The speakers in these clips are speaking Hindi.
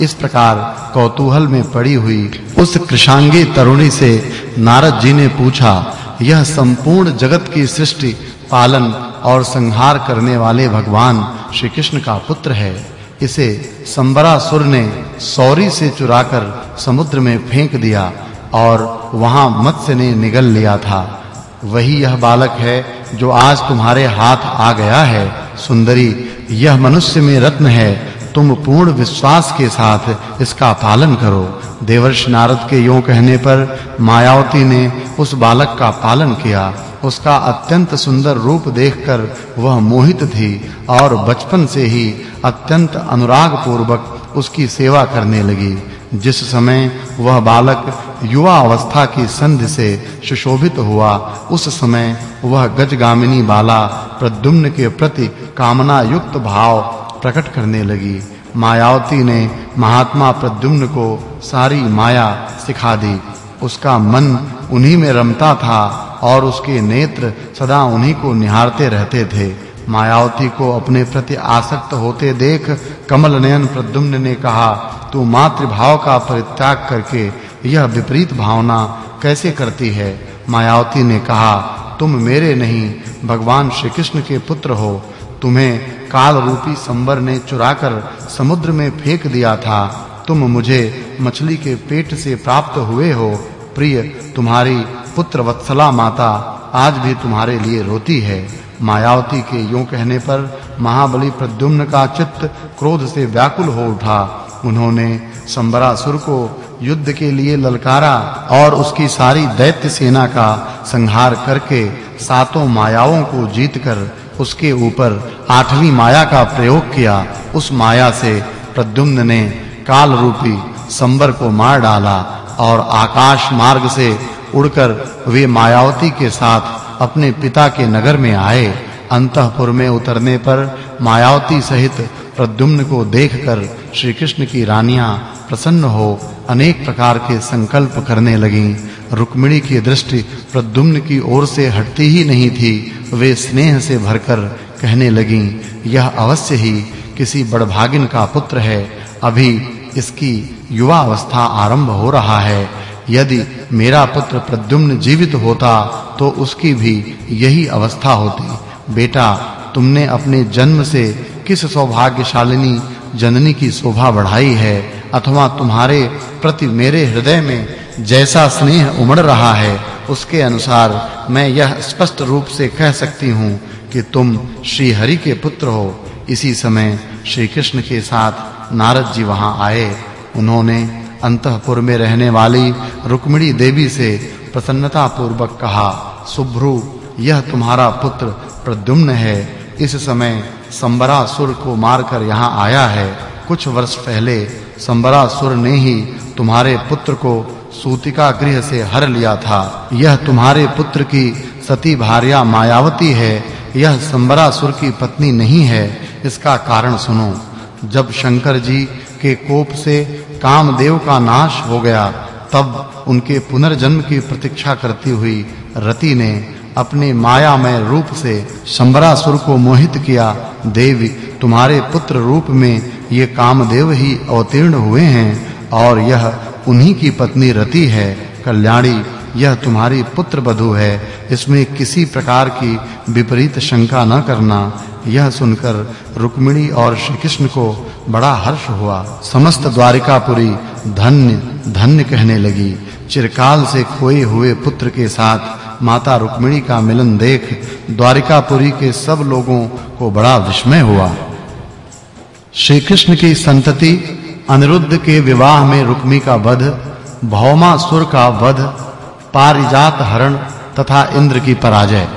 इस प्रकार कौतूहल में पड़ी हुई उस कृशांगी तरुणी से नारद जी ने पूछा, यह संपूर्ण जगत की सृष्टि, पालन और संहार करने वाले भगवान श्री कृष्ण का पुत्र है। इसे संबरासुर ने सौरी से चुराकर समुद्र में फेंक दिया और वहाँ मत्स्य ने निगल लिया था। वही यह बालक है जो आज तुम्हारे हाथ आ गया है। सुंदरी, यह मनुष्य में रत्न है। तुम पूर्ण विश्वास के साथ इसका पालन करो। देवर्षि नारद के यूँ कहने पर मायावती ने उस बालक का पालन किया। उसका अत्यंत सुंदर रूप देखकर वह मोहित थी और बचपन से ही अत्यंत अनुराग पूर्वक उसकी सेवा करने लगी। जिस समय वह बालक युवा अवस्था की संधि से सुशोभित हुआ, उस समय वह गजगामिनी बाला प्रद्युम्न के प्रति कामना युक्त भाव प्रकट करने लगी। मायावती ने महात्मा प्रद्युम्न को सारी माया सिखा दी। उसका मन उन्हीं में रमता था और उसके नेत्र सदा उन्हीं को निहारते रहते थे। मायावती को अपने प्रति आसक्त होते देख कमल नयन प्रद्युम्न ने कहा, तू मातृभाव का परित्याग करके यह विपरीत भावना कैसे करती है? मायावती ने कहा, तुम मेरे नहीं, भगवान श्री कृष्ण के पुत्र हो। तुम्हें काल रूपी संबर ने चुराकर समुद्र में फेंक दिया था। तुम मुझे मछली के पेट से प्राप्त हुए हो। प्रिय, तुम्हारी पुत्र वत्सला माता आज भी तुम्हारे लिए रोती है। मायावती के यूँ कहने पर महाबली प्रद्युम्न का चित्त क्रोध से व्याकुल हो उठा। उन्होंने संबरासुर को युद्ध के लिए ललकारा और उसकी सारी दैत्य सेना का संहार करके सातों मायाओं को जीतकर उसके ऊपर आठवीं माया का प्रयोग किया। उस माया से प्रद्युम्न ने काल रूपी संबर को मार डाला और आकाश मार्ग से उड़कर वे मायावती के साथ अपने पिता के नगर में आए। अंतःपुर में उतरने पर मायावती सहित प्रद्युम्न को देखकर श्री कृष्ण की रानियाँ प्रसन्न हो अनेक प्रकार के संकल्प करने लगीं। रुक्मिणी की दृष्टि प्रद्युम्न की ओर से हटती ही नहीं थी। वे स्नेह से भरकर कहने लगीं, यह अवश्य ही किसी बड़भागिन का पुत्र है। अभी इसकी युवा अवस्था आरंभ हो रहा है। यदि मेरा पुत्र प्रद्युम्न जीवित होता तो उसकी भी यही अवस्था होती। बेटा, तुमने अपने जन्म से किस सौभाग्यशालिनी जननी की शोभा बढ़ाई है? अथवा तुम्हारे प्रति मेरे हृदय में जैसा स्नेह उमड़ रहा है, उसके अनुसार मैं यह स्पष्ट रूप से कह सकती हूँ कि तुम श्री हरि के पुत्र हो। इसी समय श्री कृष्ण के साथ नारद जी वहाँ आए। उन्होंने अंतःपुर में रहने वाली रुक्मिणी देवी से प्रसन्नता पूर्वक कहा, सुभ्रु, यह तुम्हारा पुत्र प्रद्युम्न है। इस समय संबरासुर को मारकर यहाँ आया है। कुछ वर्ष पहले संबरासुर ने ही तुम्हारे पुत्र को सूतिका गृह से हर लिया था। यह तुम्हारे पुत्र की सती भार्या मायावती है। यह संबरासुर की पत्नी नहीं है। इसका कारण सुनो। जब शंकर जी के कोप से कामदेव का नाश हो गया, तब उनके पुनर्जन्म की प्रतीक्षा करती हुई रति ने अपने मायामय रूप से संबरासुर को मोहित किया। देवी, तुम्हारे पुत्र रूप में ये कामदेव ही अवतीर्ण हुए हैं और यह उन्हीं की पत्नी रति है। कल्याणी, यह तुम्हारी पुत्र बधु है। इसमें किसी प्रकार की विपरीत शंका न करना। यह सुनकर रुक्मिणी और श्री कृष्ण को बड़ा हर्ष हुआ। समस्त द्वारिकापुरी धन्य धन्य कहने लगी। चिरकाल से खोए हुए पुत्र के साथ माता रुक्मिणी का मिलन देख द्वारिकापुरी के सब लोगों को बड़ा विस्मय हुआ। श्री कृष्ण की संतति, अनिरुद्ध के विवाह में रुक्मी का वध भौमासुर का वध, पारिजात हरण तथा इंद्र की पराजय।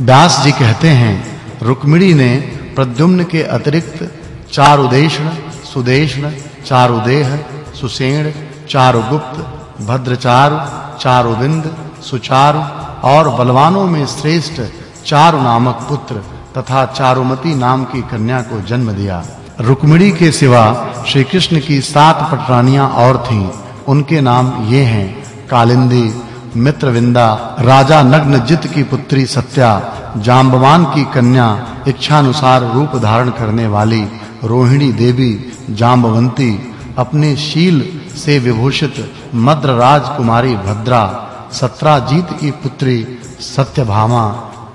व्यास जी कहते हैं, रुक्मिणी ने प्रद्युम्न के अतिरिक्त चारुदेशण सुदेशण चारुदेह, सुसेण, चारुगुप्त, भद्रचारु, चारुविंद, सुचारु और बलवानों में श्रेष्ठ चारु नामक पुत्र तथा चारुमती नाम की कन्या को जन्म दिया। रुक्मिणी के सिवा श्री कृष्ण की सात पटरानियाँ और थीं। उनके नाम ये हैं, कालिंदी, मित्रविंदा, राजा नग्नजित की पुत्री सत्या, जांबवान की कन्या, इच्छानुसार रूप धारण करने वाली रोहिणी देवी, जांबवंती, अपने शील से विभूषित मद्र राजकुमारी भद्रा, सत्राजीत की पुत्री सत्यभामा,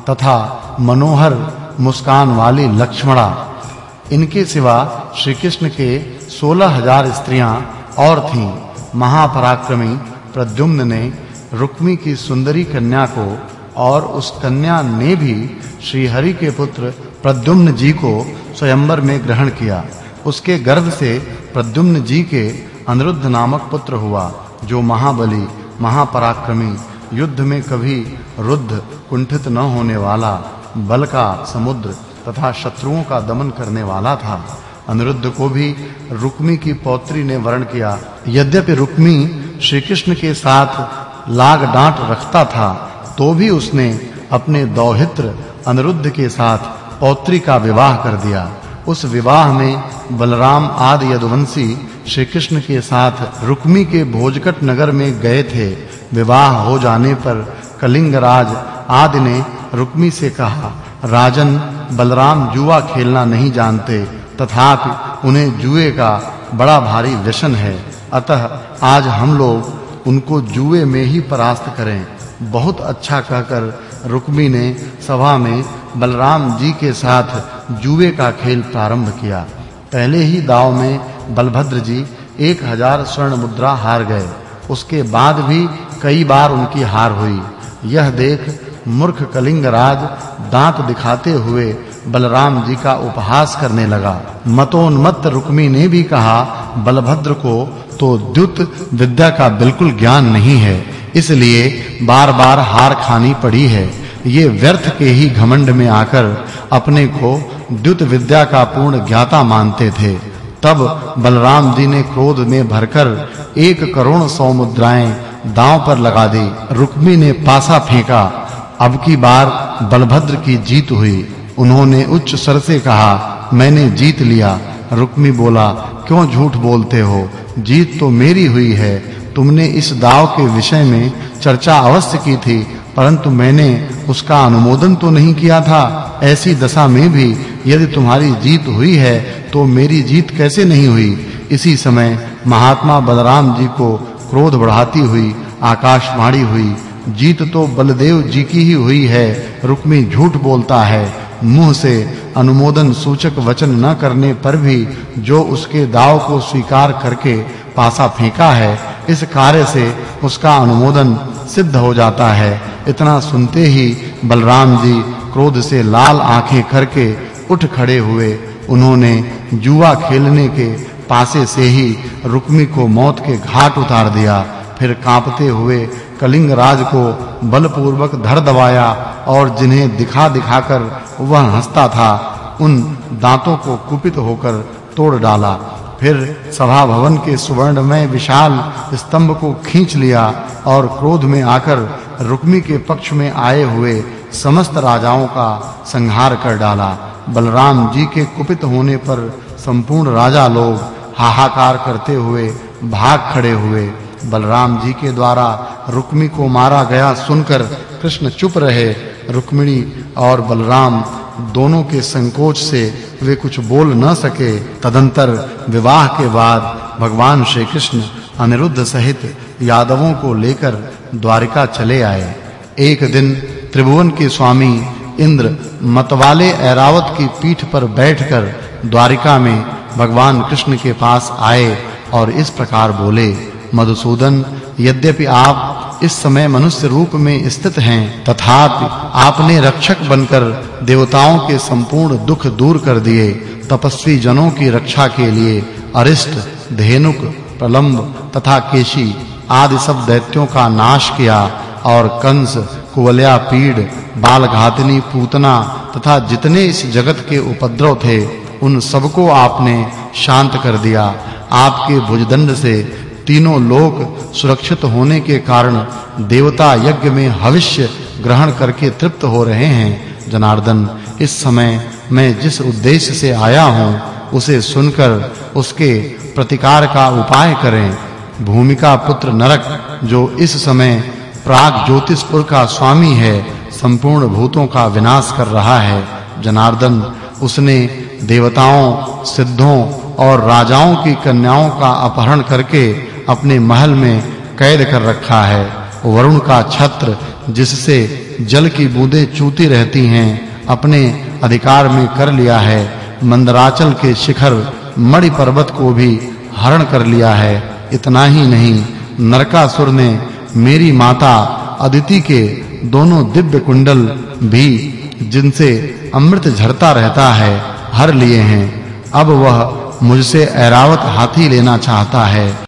तथा मनोहर मुस्कान वाली लक्ष्मणा। इनके सिवा श्री कृष्ण के 16000 स्त्रियाँ और थीं। महापराक्रमी प्रद्युम्न ने रुक्मी की सुंदरी कन्या को और उस कन्या ने भी श्री हरि के पुत्र प्रद्युम्न जी को स्वयंवर में ग्रहण किया। उसके गर्भ से प्रद्युम्न जी के अनिरुद्ध नामक पुत्र हुआ, जो महाबली, महापराक्रमी, युद्ध में कभी रुद्ध, कुंठित न होने वाला बल का समुद्र तथा शत्रुओं का दमन करने वाला था। अनिरुद्ध को भी रुक्मी की पौत्री ने वर्ण किया। यद्यपि रुक्मी श्री कृष्ण के साथ लाग डांट रखता था तो भी उसने अपने दौहित्र अनिरुद्ध के साथ पौत्री का विवाह कर दिया। उस विवाह में बलराम आदि यदुवंशी श्री कृष्ण के साथ रुक्मी के भोजकट नगर में गए थे। विवाह हो जाने पर कलिंगराज आदि ने रुक्मी से कहा राजन बलराम जुआ खेलना नहीं जानते, तथापि उन्हें जुए का बड़ा भारी व्यसन है। अतः आज हम लोग उनको जुए में ही परास्त करें। बहुत अच्छा कहकर रुक्मी ने सभा में बलराम जी के साथ जुए का खेल प्रारंभ किया। पहले ही दाव में बलभद्र जी एक हज़ार स्वर्ण मुद्रा हार गए। उसके बाद भी कई बार उनकी हार हुई। यह देख मूर्ख कलिंगराज दांत दिखाते हुए बलराम जी का उपहास करने लगा। मतोन्मत्त रुक्मी ने भी कहा, बलभद्र को तो द्युत विद्या का बिल्कुल ज्ञान नहीं है, इसलिए बार-बार हार खानी पड़ी है। ये व्यर्थ के ही घमंड में आकर अपने को द्युत विद्या का पूर्ण ज्ञाता मानते थे। तब बलराम जी ने क्रोध में भरकर एक करोड़ सौ मुद्राएँ दांव पर लगा दी। रुक्मी ने पासा फेंका। अब की बार बलभद्र की जीत हुई। उन्होंने उच्च स्वर से कहा, मैंने जीत लिया। रुक्मी बोला, क्यों झूठ बोलते हो? जीत तो मेरी हुई है। तुमने इस दाव के विषय में चर्चा अवश्य की थी, परंतु मैंने उसका अनुमोदन तो नहीं किया था। ऐसी दशा में भी यदि तुम्हारी जीत हुई है तो मेरी जीत कैसे नहीं हुई? इसी समय महात्मा बलराम जी को क्रोध बढ़ाती हुई आकाशवाणी हुई। जीत तो बलदेव जी की ही हुई है, रुक्मी झूठ बोलता है। मुँह से अनुमोदन सूचक वचन न करने पर भी जो उसके दाव को स्वीकार करके पासा फेंका है, इस कार्य से उसका अनुमोदन सिद्ध हो जाता है। इतना सुनते ही बलराम जी क्रोध से लाल आँखें करके उठ खड़े हुए। उन्होंने जुआ खेलने के पासे से ही रुक्मी को मौत के घाट उतार दिया। फिर कांपते हुए कलिंग राज को बलपूर्वक धर दबाया और जिन्हें दिखा दिखाकर वह हंसता था, उन दांतों को कुपित होकर तोड़ डाला। फिर सभा भवन के सुवर्णमय विशाल स्तंभ को खींच लिया और क्रोध में आकर रुक्मी के पक्ष में आए हुए समस्त राजाओं का संहार कर डाला। बलराम जी के कुपित होने पर संपूर्ण राजा लोग हाहाकार करते हुए भाग खड़े हुए। बलराम जी के द्वारा रुक्मी को मारा गया सुनकर कृष्ण चुप रहे। रुक्मिणी और बलराम दोनों के संकोच से वे कुछ बोल न सके। तदंतर विवाह के बाद भगवान श्री कृष्ण अनिरुद्ध सहित यादवों को लेकर द्वारिका चले आए। एक दिन त्रिभुवन के स्वामी इंद्र मतवाले ऐरावत की पीठ पर बैठकर द्वारिका में भगवान कृष्ण के पास आए और इस प्रकार बोले। मधुसूदन, यद्यपि आप इस समय मनुष्य रूप में स्थित हैं, तथापि आपने रक्षक बनकर देवताओं के संपूर्ण दुख दूर कर दिए तपस्वी जनों की रक्षा के लिए अरिष्ट, धेनुक, प्रलंब तथा केशी आदि सब दैत्यों का नाश किया और कंस, कुवल्या, पीड़, बालघातनी, पूतना तथा जितने इस जगत के उपद्रव थे, उन सबको आपने शांत कर दिया। आपके भुजदंड से तीनों लोक सुरक्षित होने के कारण देवता यज्ञ में हविष्य ग्रहण करके तृप्त हो रहे हैं। जनार्दन, इस समय मैं जिस उद्देश्य से आया हूँ, उसे सुनकर उसके प्रतिकार का उपाय करें। भूमिका पुत्र नरक, जो इस समय प्राग ज्योतिषपुर का स्वामी है, संपूर्ण भूतों का विनाश कर रहा है। जनार्दन, उसने देवताओं, सिद्धों और राजाओं की कन्याओं का अपहरण करके अपने महल में कैद कर रखा है। वरुण का छत्र, जिससे जल की बूंदें चूती रहती हैं, अपने अधिकार में कर लिया है। मंदराचल के शिखर मणि पर्वत को भी हरण कर लिया है। इतना ही नहीं, नरकासुर ने मेरी माता अदिति के दोनों दिव्य कुंडल भी, जिनसे अमृत झरता रहता है, हर लिए हैं। अब वह मुझसे ऐरावत हाथी लेना चाहता है।